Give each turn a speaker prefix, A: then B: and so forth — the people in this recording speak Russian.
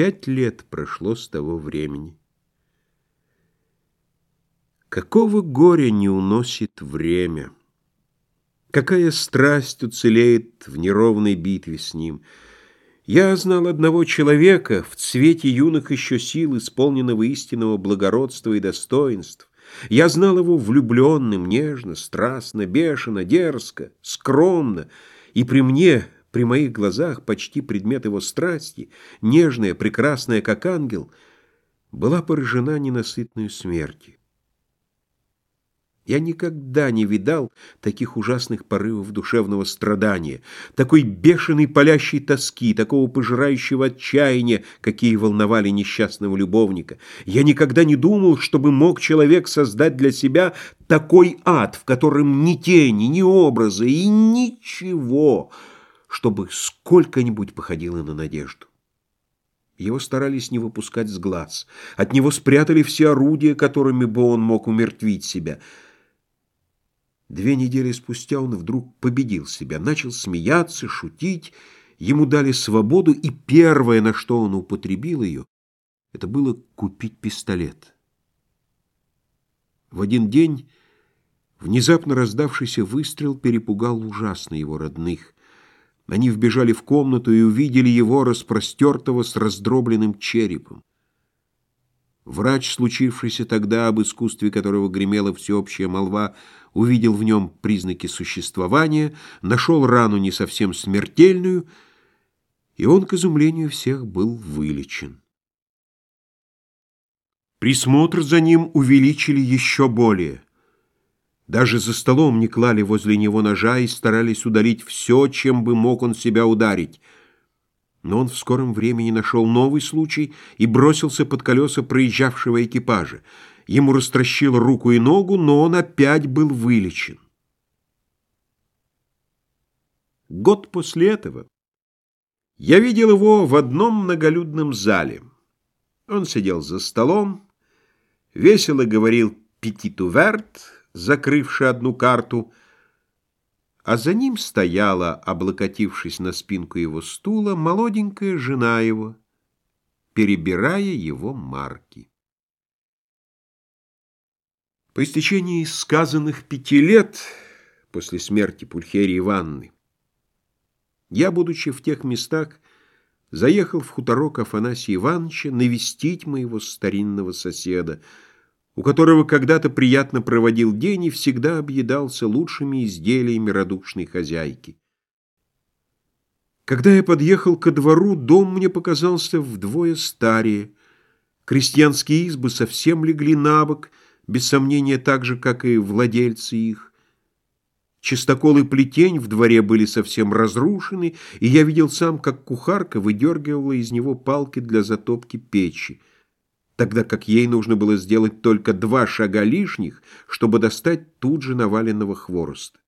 A: Пять лет прошло с того времени. Какого горя не уносит время? Какая страсть уцелеет в неровной битве с ним? Я знал одного человека в цвете юных еще сил, исполненного истинного благородства и достоинств. Я знал его влюбленным, нежно, страстно, бешено, дерзко, скромно, и при мне, при моих глазах, почти предмет его страсти, нежная, прекрасная, как ангел, была поражена ненасытной смертью. Я никогда не видал таких ужасных порывов душевного страдания, такой бешеной палящей тоски, такого пожирающего отчаяния, какие волновали несчастного любовника. Я никогда не думал, чтобы мог человек создать для себя такой ад, в котором ни тени, ни образа и ничего, чтобы сколько-нибудь походило на надежду. Его старались не выпускать с глаз. От него спрятали все орудия, которыми бы он мог умертвить себя — Две недели спустя он вдруг победил себя, начал смеяться, шутить, ему дали свободу, и первое, на что он употребил ее, это было купить пистолет. В один день внезапно раздавшийся выстрел перепугал ужасно его родных. Они вбежали в комнату и увидели его распростертого с раздробленным черепом. Врач, случившийся тогда, об искусстве которого гремела всеобщая молва, увидел в нем признаки существования, нашел рану не совсем смертельную, и он, к изумлению всех, был вылечен. Присмотр за ним увеличили еще более. Даже за столом не клали возле него ножа и старались удалить все, чем бы мог он себя ударить — но он в скором времени нашел новый случай и бросился под колеса проезжавшего экипажа. Ему растращило руку и ногу, но он опять был вылечен. Год после этого я видел его в одном многолюдном зале. Он сидел за столом, весело говорил «петиту верт», закрывший одну карту, а за ним стояла, облокотившись на спинку его стула, молоденькая жена его, перебирая его марки. По истечении сказанных пяти лет после смерти Пульхерии Ивановны я, будучи в тех местах, заехал в хуторок Афанасия Ивановича навестить моего старинного соседа, у которого когда-то приятно проводил день и всегда объедался лучшими изделиями радушной хозяйки. Когда я подъехал ко двору, дом мне показался вдвое старее. Крестьянские избы совсем легли на бок, без сомнения так же, как и владельцы их. Чистокол и плетень в дворе были совсем разрушены, и я видел сам, как кухарка выдергивала из него палки для затопки печи тогда как ей нужно было сделать только два шага лишних, чтобы достать тут же наваленного хвороста.